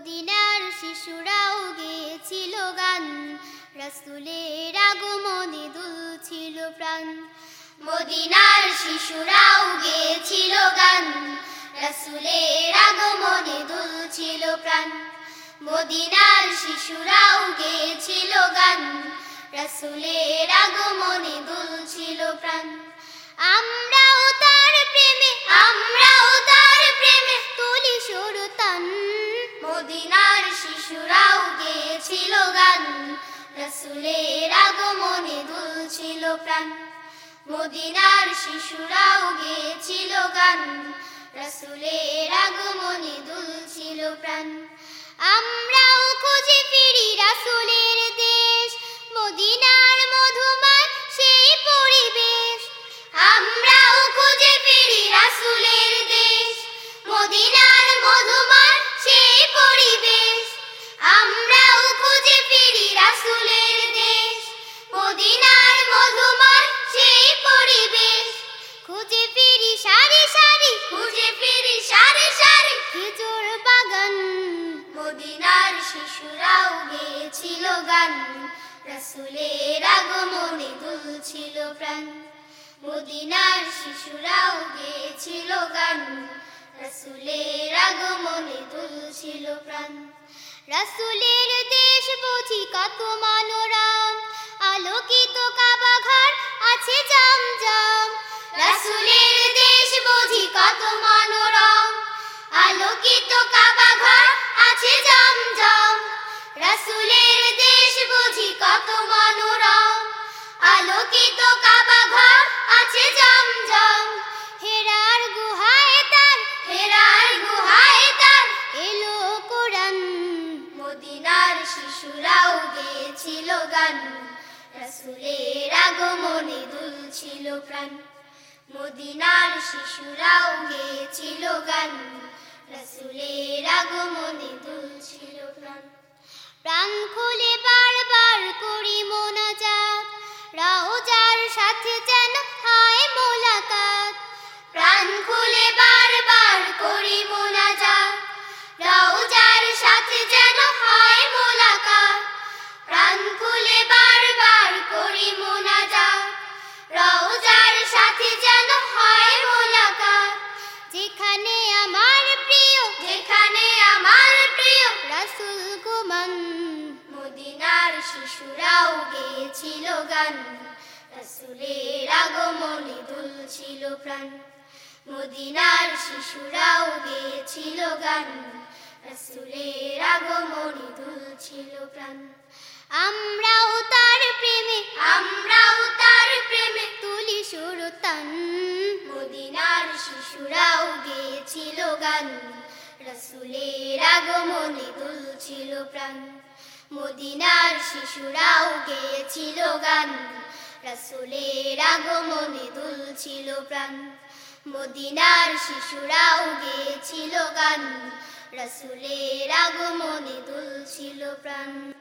মদিনার শিশুরাও গেয়েছিল গান। রাসুলের আগমনে দুলছিল প্রাণ। মদিনার শিশুরাও গেয়েছিল গান। রাসুলের আগমনে দুলছিল প্রাণ। মদিনার শিশুরাও গেয়েছিল গান। রাসুলের আগমনে দুলছিল প্রাণ। রাসুলের আগমনে দুলছিল প্রাণ। মদিনার শিশুরাও গেয়েছিল গান। রাসুলের আগমনে দুলছিল প্রাণ। আমরাও খুঁজে ফিরি রাসুলের দেশ। মদিনার মধুমার সেই পরিবেশ। আমরাও খুঁজে ফিরি রাসুলের মদিনার শিশুরাও গেয়েছিল গান। রাসুলের আগমনে দুলছিল প্রাণ। মদিনার শিশুরাও গেয়েছিল গান। রাসুলের আগমনে দুলছিল প্রাণ। রাসুলের দেশ বুঝি কত মনোরম। আলোকিত কাবা ঘর আছে জাম জাম রাসুলের দেশ বুঝি কত মনোরম। আলোকিত কাবা আছে জাম জাম রাসুলের দেশ বুঝি কত মনোরম। আলোকিত কাবা ঘর আছে জাম জাম হেরার গুহায় তার, হেরার গুহায় তার। এলো কোরআন। মদিনার শিশুরাও গেয়েছিল গান। রাসুলের আগমনে দুলছিল প্রাণ। মদিনার শিশুরাও গেয়েছিল গান। রাসুলের আগমনে প্রাণ খুলে বারবার করি মোনাজাত। রাউজার সাথে যেন হয় মোলাকাত। প্রাণ খুলে বারবার করি মোনাজাত রাসুল গুমান মদিনার শিশুরাও গেয়েছিল গান। রাসুলের আগমনে দুলছিল প্রাণ। মদিনার শিশুরাও গেয়েছিল গান। রাসুলের আগমনে দুলছিল প্রাণ। আমরাও তার প্রেমে আমরাও তার প্রেমে তুলি সুরতান। মদিনার শিশুরাও গেয়েছিল গান। রাসুলের আগমনে দুলছিল প্রাণ। মদিনার শিশুরাও গেয়েছিল গান। রসুলের আগমনে দুলছিল প্রাণ। মদিনার শিশুরাও গেয়েছিল গান। রসুলের আগমনে দুলছিল প্রাণ।